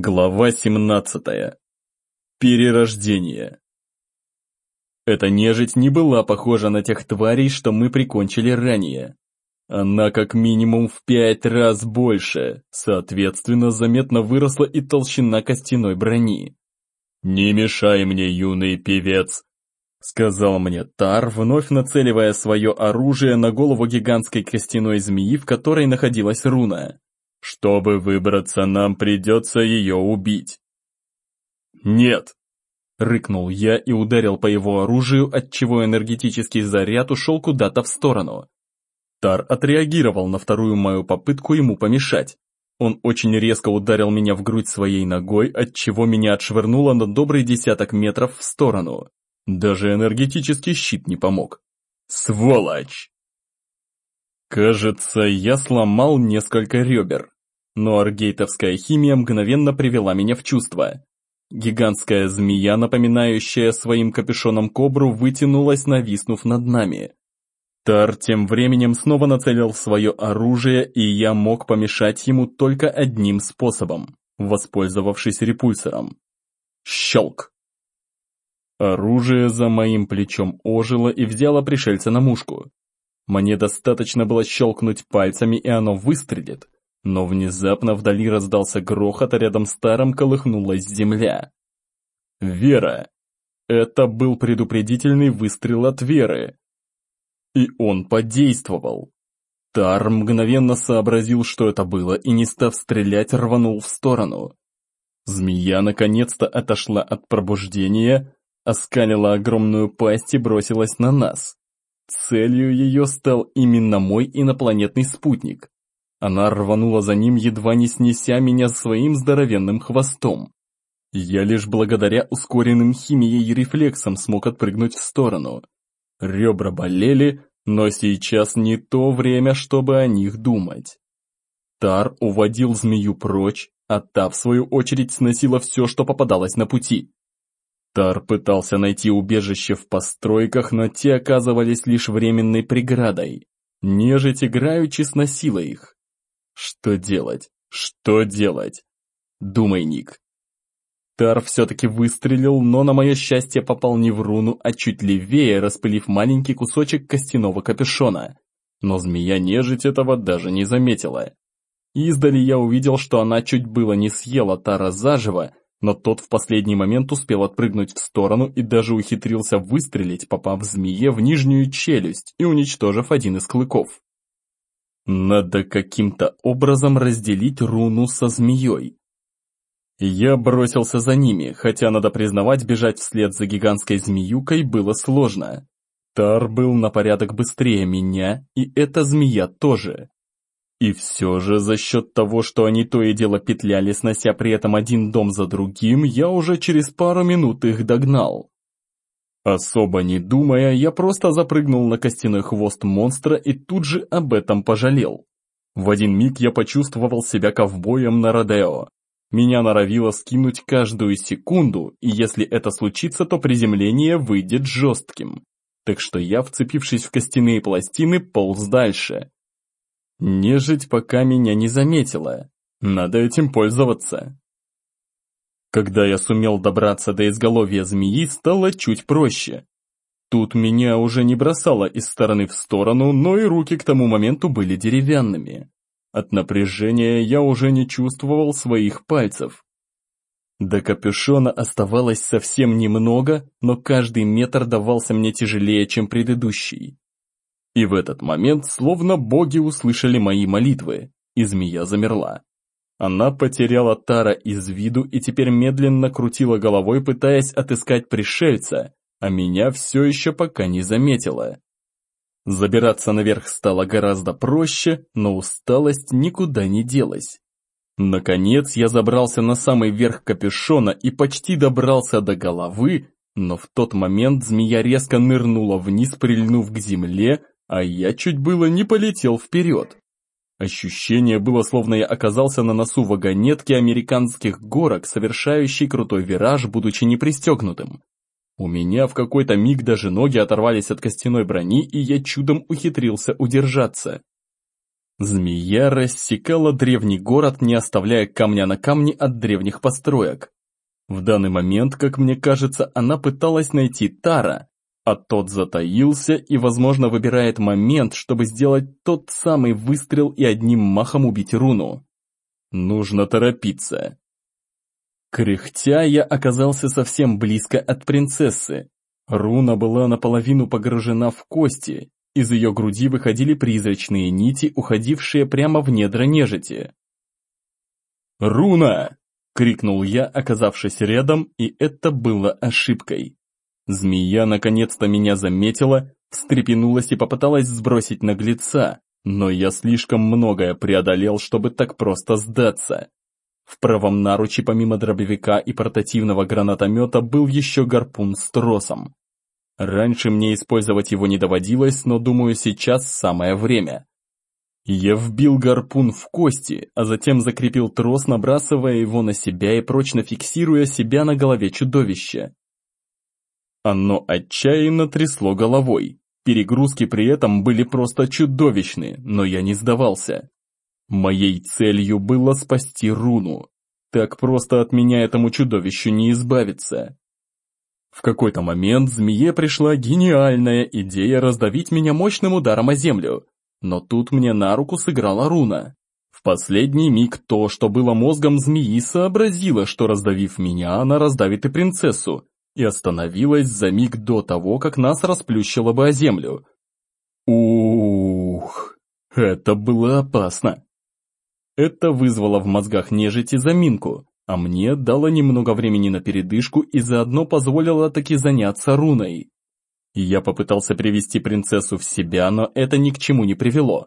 Глава 17. Перерождение. Эта нежить не была похожа на тех тварей, что мы прикончили ранее. Она как минимум в пять раз больше, соответственно, заметно выросла и толщина костяной брони. «Не мешай мне, юный певец», — сказал мне Тар, вновь нацеливая свое оружие на голову гигантской костяной змеи, в которой находилась руна. Чтобы выбраться, нам придется ее убить. Нет! Рыкнул я и ударил по его оружию, отчего энергетический заряд ушел куда-то в сторону. Тар отреагировал на вторую мою попытку ему помешать. Он очень резко ударил меня в грудь своей ногой, отчего меня отшвырнуло на добрый десяток метров в сторону. Даже энергетический щит не помог. Сволочь! Кажется, я сломал несколько ребер, но аргейтовская химия мгновенно привела меня в чувство. Гигантская змея, напоминающая своим капюшоном кобру, вытянулась, нависнув над нами. Тар тем временем снова нацелил свое оружие, и я мог помешать ему только одним способом, воспользовавшись репульсором. Щелк! Оружие за моим плечом ожило и взяло пришельца на мушку. Мне достаточно было щелкнуть пальцами, и оно выстрелит. Но внезапно вдали раздался грохот, а рядом с Таром колыхнулась земля. Вера. Это был предупредительный выстрел от Веры. И он подействовал. Тар мгновенно сообразил, что это было, и не став стрелять, рванул в сторону. Змея наконец-то отошла от пробуждения, оскалила огромную пасть и бросилась на нас. Целью ее стал именно мой инопланетный спутник. Она рванула за ним, едва не снеся меня своим здоровенным хвостом. Я лишь благодаря ускоренным химией и рефлексам смог отпрыгнуть в сторону. Ребра болели, но сейчас не то время, чтобы о них думать. Тар уводил змею прочь, а та, в свою очередь, сносила все, что попадалось на пути. Тар пытался найти убежище в постройках, но те оказывались лишь временной преградой. Нежить играючи сносила их. Что делать? Что делать? Думай, Ник. Тар все-таки выстрелил, но на мое счастье попал не в руну, а чуть левее, распылив маленький кусочек костяного капюшона. Но змея-нежить этого даже не заметила. Издали я увидел, что она чуть было не съела Тара заживо, но тот в последний момент успел отпрыгнуть в сторону и даже ухитрился выстрелить, попав змее в нижнюю челюсть и уничтожив один из клыков. Надо каким-то образом разделить руну со змеей. Я бросился за ними, хотя, надо признавать, бежать вслед за гигантской змеюкой было сложно. Тар был на порядок быстрее меня, и эта змея тоже. И все же за счет того, что они то и дело петляли, снося при этом один дом за другим, я уже через пару минут их догнал. Особо не думая, я просто запрыгнул на костяной хвост монстра и тут же об этом пожалел. В один миг я почувствовал себя ковбоем на Родео. Меня норовило скинуть каждую секунду, и если это случится, то приземление выйдет жестким. Так что я, вцепившись в костяные пластины, полз дальше. Нежить пока меня не заметила. Надо этим пользоваться. Когда я сумел добраться до изголовья змеи, стало чуть проще. Тут меня уже не бросало из стороны в сторону, но и руки к тому моменту были деревянными. От напряжения я уже не чувствовал своих пальцев. До капюшона оставалось совсем немного, но каждый метр давался мне тяжелее, чем предыдущий. И в этот момент словно боги услышали мои молитвы, и змея замерла. Она потеряла Тара из виду и теперь медленно крутила головой, пытаясь отыскать пришельца, а меня все еще пока не заметила. Забираться наверх стало гораздо проще, но усталость никуда не делась. Наконец я забрался на самый верх капюшона и почти добрался до головы, но в тот момент змея резко нырнула вниз, прильнув к земле, а я чуть было не полетел вперед. Ощущение было, словно я оказался на носу вагонетки американских горок, совершающей крутой вираж, будучи не пристегнутым. У меня в какой-то миг даже ноги оторвались от костяной брони, и я чудом ухитрился удержаться. Змея рассекала древний город, не оставляя камня на камне от древних построек. В данный момент, как мне кажется, она пыталась найти Тара, а тот затаился и, возможно, выбирает момент, чтобы сделать тот самый выстрел и одним махом убить руну. Нужно торопиться. Кряхтя я оказался совсем близко от принцессы. Руна была наполовину погружена в кости, из ее груди выходили призрачные нити, уходившие прямо в недра нежити. «Руна!» — крикнул я, оказавшись рядом, и это было ошибкой. Змея наконец-то меня заметила, встрепенулась и попыталась сбросить наглеца, но я слишком многое преодолел, чтобы так просто сдаться. В правом наруче помимо дробовика и портативного гранатомета был еще гарпун с тросом. Раньше мне использовать его не доводилось, но думаю, сейчас самое время. Я вбил гарпун в кости, а затем закрепил трос, набрасывая его на себя и прочно фиксируя себя на голове чудовища. Оно отчаянно трясло головой. Перегрузки при этом были просто чудовищны, но я не сдавался. Моей целью было спасти руну. Так просто от меня этому чудовищу не избавиться. В какой-то момент змее пришла гениальная идея раздавить меня мощным ударом о землю. Но тут мне на руку сыграла руна. В последний миг то, что было мозгом змеи, сообразило, что раздавив меня, она раздавит и принцессу, и остановилась за миг до того, как нас расплющило бы о землю. Ух, это было опасно. Это вызвало в мозгах нежити заминку, а мне дало немного времени на передышку и заодно позволило таки заняться руной. Я попытался привести принцессу в себя, но это ни к чему не привело.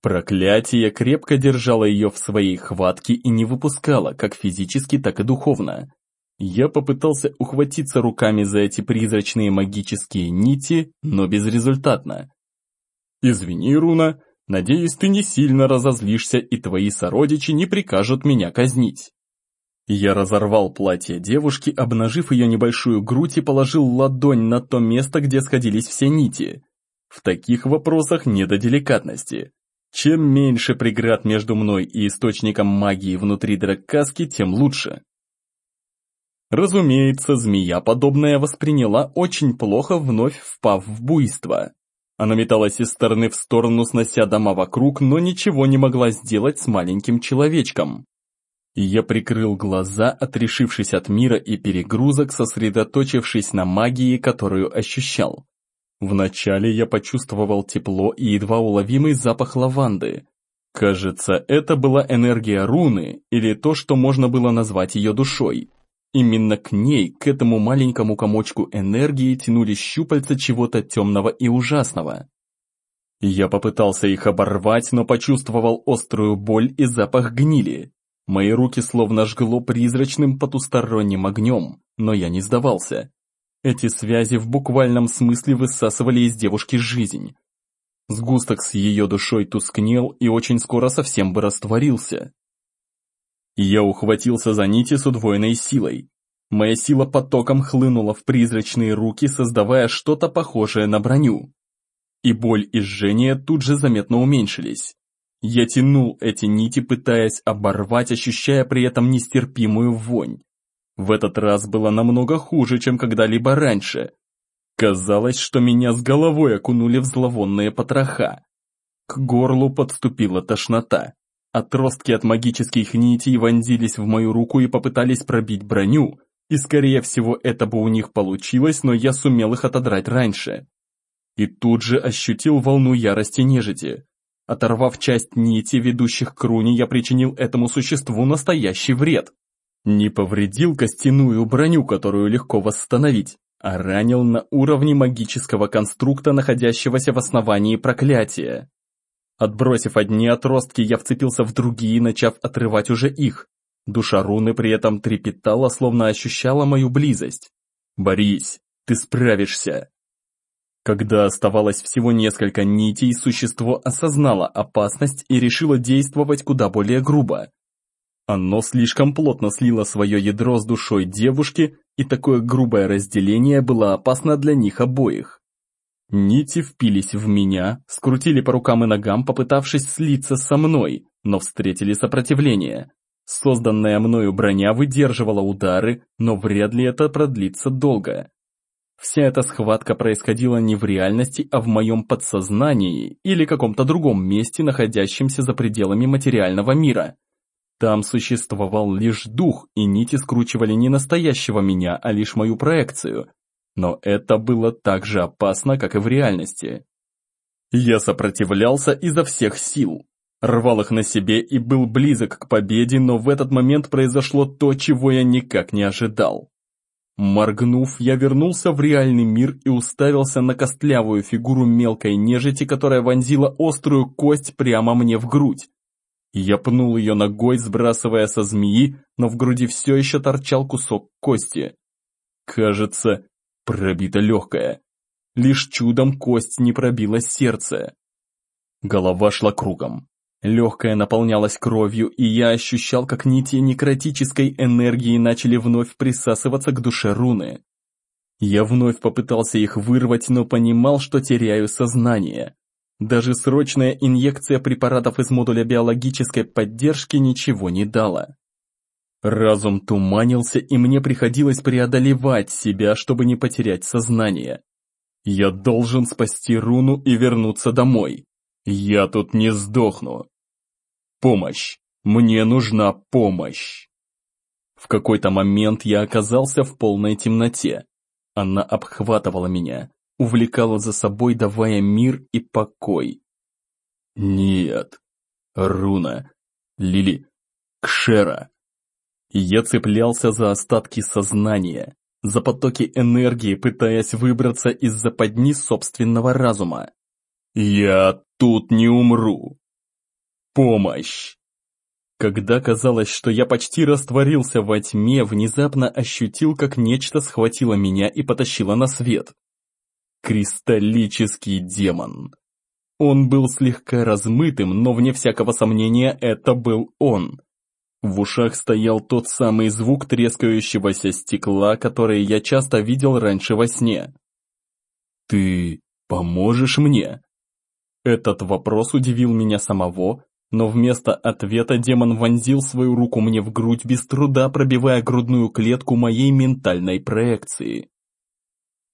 Проклятие крепко держало ее в своей хватке и не выпускало, как физически, так и духовно. Я попытался ухватиться руками за эти призрачные магические нити, но безрезультатно. «Извини, Руна, надеюсь, ты не сильно разозлишься и твои сородичи не прикажут меня казнить». Я разорвал платье девушки, обнажив ее небольшую грудь и положил ладонь на то место, где сходились все нити. В таких вопросах не до деликатности. Чем меньше преград между мной и источником магии внутри драккаски, тем лучше. Разумеется, змея подобная восприняла очень плохо, вновь впав в буйство. Она металась из стороны в сторону, снося дома вокруг, но ничего не могла сделать с маленьким человечком. Я прикрыл глаза, отрешившись от мира и перегрузок, сосредоточившись на магии, которую ощущал. Вначале я почувствовал тепло и едва уловимый запах лаванды. Кажется, это была энергия руны, или то, что можно было назвать ее душой. Именно к ней, к этому маленькому комочку энергии тянулись щупальца чего-то темного и ужасного. Я попытался их оборвать, но почувствовал острую боль и запах гнили. Мои руки словно жгло призрачным потусторонним огнем, но я не сдавался. Эти связи в буквальном смысле высасывали из девушки жизнь. Сгусток с ее душой тускнел и очень скоро совсем бы растворился. Я ухватился за нити с удвоенной силой. Моя сила потоком хлынула в призрачные руки, создавая что-то похожее на броню. И боль и жжение тут же заметно уменьшились. Я тянул эти нити, пытаясь оборвать, ощущая при этом нестерпимую вонь. В этот раз было намного хуже, чем когда-либо раньше. Казалось, что меня с головой окунули в зловонные потроха. К горлу подступила тошнота. Отростки от магических нитей вонзились в мою руку и попытались пробить броню, и скорее всего это бы у них получилось, но я сумел их отодрать раньше. И тут же ощутил волну ярости нежити. Оторвав часть нити, ведущих к руне, я причинил этому существу настоящий вред. Не повредил костяную броню, которую легко восстановить, а ранил на уровне магического конструкта, находящегося в основании проклятия. Отбросив одни отростки, я вцепился в другие, начав отрывать уже их. Душа руны при этом трепетала, словно ощущала мою близость. «Борись, ты справишься!» Когда оставалось всего несколько нитей, существо осознало опасность и решило действовать куда более грубо. Оно слишком плотно слило свое ядро с душой девушки, и такое грубое разделение было опасно для них обоих. Нити впились в меня, скрутили по рукам и ногам, попытавшись слиться со мной, но встретили сопротивление. Созданная мною броня выдерживала удары, но вряд ли это продлится долго. Вся эта схватка происходила не в реальности, а в моем подсознании или каком-то другом месте, находящемся за пределами материального мира. Там существовал лишь дух, и нити скручивали не настоящего меня, а лишь мою проекцию. Но это было так же опасно, как и в реальности. Я сопротивлялся изо всех сил, рвал их на себе и был близок к победе, но в этот момент произошло то, чего я никак не ожидал. Моргнув, я вернулся в реальный мир и уставился на костлявую фигуру мелкой нежити, которая вонзила острую кость прямо мне в грудь. Я пнул ее ногой, сбрасывая со змеи, но в груди все еще торчал кусок кости. Кажется, пробита легкая. Лишь чудом кость не пробила сердце. Голова шла кругом. Легкая наполнялась кровью, и я ощущал, как нити некротической энергии начали вновь присасываться к душе руны. Я вновь попытался их вырвать, но понимал, что теряю сознание. Даже срочная инъекция препаратов из модуля биологической поддержки ничего не дала. Разум туманился, и мне приходилось преодолевать себя, чтобы не потерять сознание. Я должен спасти руну и вернуться домой. Я тут не сдохну. Помощь! Мне нужна помощь! В какой-то момент я оказался в полной темноте. Она обхватывала меня, увлекала за собой, давая мир и покой. Нет. Руна. Лили. Кшера. Я цеплялся за остатки сознания, за потоки энергии, пытаясь выбраться из западни собственного разума. Я тут не умру. Помощь! Когда казалось, что я почти растворился во тьме, внезапно ощутил, как нечто схватило меня и потащило на свет. Кристаллический демон. Он был слегка размытым, но вне всякого сомнения это был он. В ушах стоял тот самый звук трескающегося стекла, который я часто видел раньше во сне. «Ты поможешь мне?» Этот вопрос удивил меня самого, но вместо ответа демон вонзил свою руку мне в грудь без труда, пробивая грудную клетку моей ментальной проекции.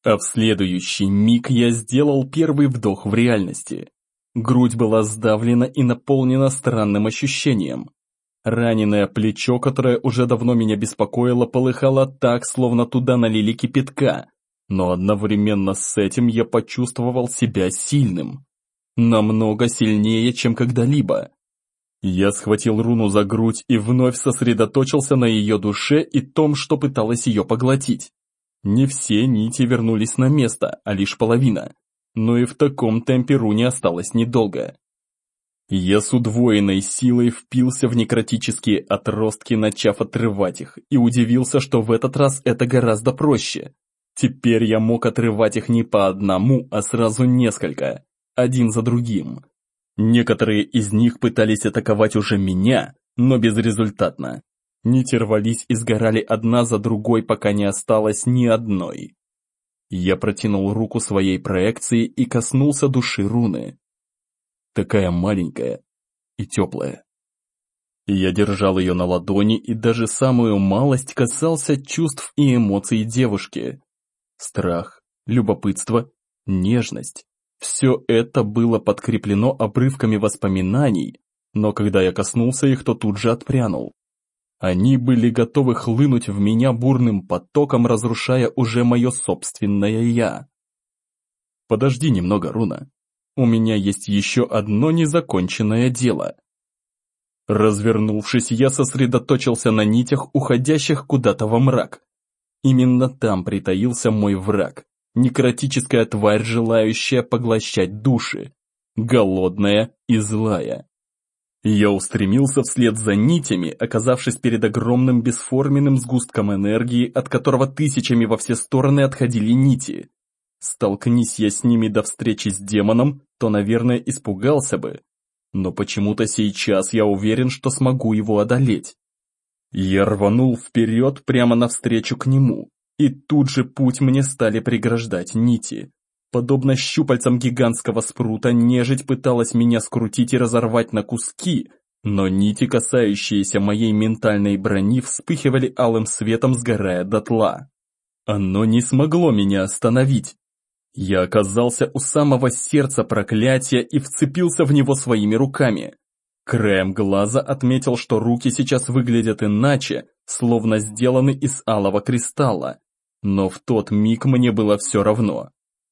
А в следующий миг я сделал первый вдох в реальности. Грудь была сдавлена и наполнена странным ощущением. Раненое плечо, которое уже давно меня беспокоило, полыхало так, словно туда налили кипятка, но одновременно с этим я почувствовал себя сильным. Намного сильнее, чем когда-либо. Я схватил руну за грудь и вновь сосредоточился на ее душе и том, что пыталась ее поглотить. Не все нити вернулись на место, а лишь половина. Но и в таком темпе руне осталось недолго. Я с удвоенной силой впился в некротические отростки, начав отрывать их, и удивился, что в этот раз это гораздо проще. Теперь я мог отрывать их не по одному, а сразу несколько, один за другим. Некоторые из них пытались атаковать уже меня, но безрезультатно. Нити рвались и сгорали одна за другой, пока не осталось ни одной. Я протянул руку своей проекции и коснулся души руны. Такая маленькая и теплая. Я держал ее на ладони и даже самую малость касался чувств и эмоций девушки. Страх, любопытство, нежность. Все это было подкреплено обрывками воспоминаний, но когда я коснулся их, то тут же отпрянул. Они были готовы хлынуть в меня бурным потоком, разрушая уже мое собственное «я». Подожди немного, Руна. У меня есть еще одно незаконченное дело. Развернувшись, я сосредоточился на нитях, уходящих куда-то во мрак. Именно там притаился мой враг. Некротическая тварь, желающая поглощать души. Голодная и злая. Я устремился вслед за нитями, оказавшись перед огромным бесформенным сгустком энергии, от которого тысячами во все стороны отходили нити. Столкнись я с ними до встречи с демоном, то, наверное, испугался бы. Но почему-то сейчас я уверен, что смогу его одолеть. Я рванул вперед прямо навстречу к нему, и тут же путь мне стали преграждать нити. Подобно щупальцам гигантского спрута, нежить пыталась меня скрутить и разорвать на куски, но нити, касающиеся моей ментальной брони, вспыхивали алым светом, сгорая дотла. Оно не смогло меня остановить. Я оказался у самого сердца проклятия и вцепился в него своими руками. Краем глаза отметил, что руки сейчас выглядят иначе, словно сделаны из алого кристалла. Но в тот миг мне было все равно.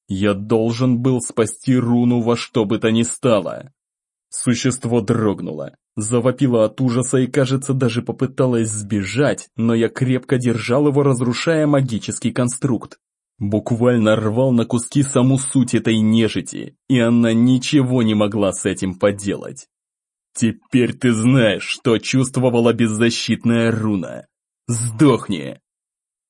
Я должен был спасти руну во что бы то ни стало. Существо дрогнуло, завопило от ужаса и, кажется, даже попыталось сбежать, но я крепко держал его, разрушая магический конструкт. Буквально рвал на куски саму суть этой нежити, и она ничего не могла с этим поделать. Теперь ты знаешь, что чувствовала беззащитная руна. Сдохни!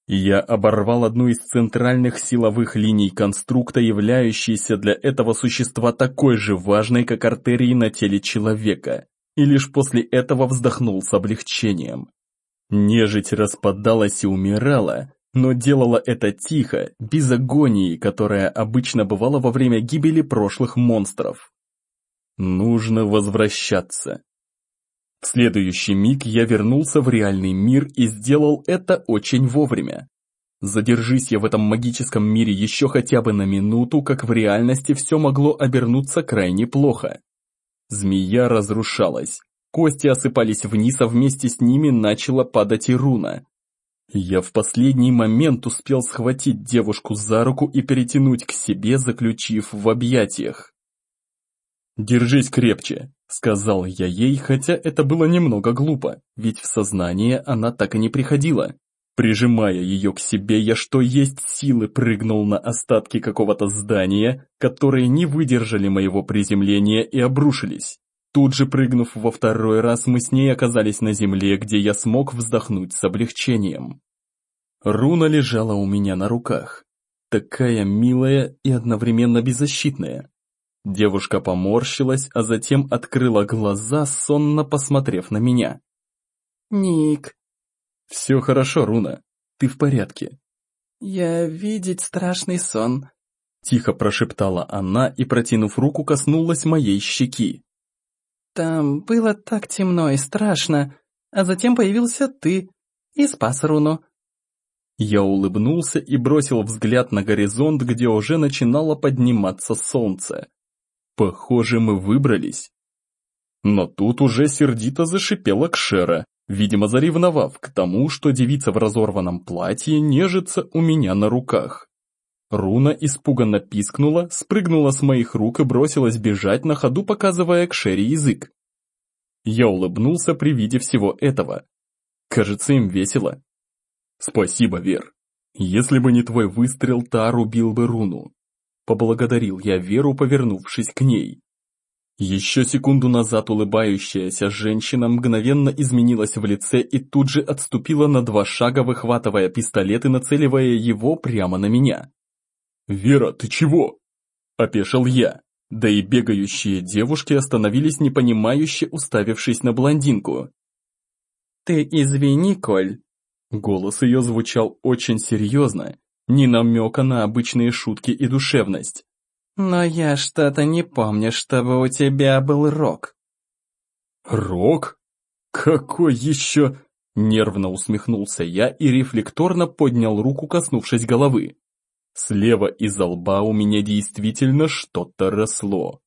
Я оборвал одну из центральных силовых линий конструкта, являющейся для этого существа такой же важной, как артерии на теле человека, и лишь после этого вздохнул с облегчением. Нежить распадалась и умирала, но делала это тихо, без агонии, которая обычно бывала во время гибели прошлых монстров. Нужно возвращаться. В следующий миг я вернулся в реальный мир и сделал это очень вовремя. Задержись я в этом магическом мире еще хотя бы на минуту, как в реальности все могло обернуться крайне плохо. Змея разрушалась, кости осыпались вниз, а вместе с ними начала падать и руна. Я в последний момент успел схватить девушку за руку и перетянуть к себе, заключив в объятиях. «Держись крепче», — сказал я ей, хотя это было немного глупо, ведь в сознание она так и не приходила. Прижимая ее к себе, я что есть силы прыгнул на остатки какого-то здания, которые не выдержали моего приземления и обрушились. Тут же прыгнув во второй раз, мы с ней оказались на земле, где я смог вздохнуть с облегчением. Руна лежала у меня на руках. Такая милая и одновременно беззащитная. Девушка поморщилась, а затем открыла глаза, сонно посмотрев на меня. «Ник». «Все хорошо, Руна. Ты в порядке?» «Я видеть страшный сон», — тихо прошептала она и, протянув руку, коснулась моей щеки. «Там было так темно и страшно, а затем появился ты и спас Руну». Я улыбнулся и бросил взгляд на горизонт, где уже начинало подниматься солнце. Похоже, мы выбрались. Но тут уже сердито зашипела Кшера, видимо заревновав к тому, что девица в разорванном платье нежится у меня на руках. Руна испуганно пискнула, спрыгнула с моих рук и бросилась бежать на ходу, показывая Кшере язык. Я улыбнулся при виде всего этого. Кажется, им весело. Спасибо, Вер. Если бы не твой выстрел, Тар убил бы Руну. Поблагодарил я Веру, повернувшись к ней. Еще секунду назад улыбающаяся женщина мгновенно изменилась в лице и тут же отступила на два шага, выхватывая пистолет и нацеливая его прямо на меня. «Вера, ты чего?» – опешил я. Да и бегающие девушки остановились непонимающе, уставившись на блондинку. «Ты извини, Коль». Голос ее звучал очень серьезно, ни намека на обычные шутки и душевность. «Но я что-то не помню, чтобы у тебя был рок». «Рок? Какой еще?» Нервно усмехнулся я и рефлекторно поднял руку, коснувшись головы. Слева из лба у меня действительно что-то росло.